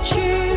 去。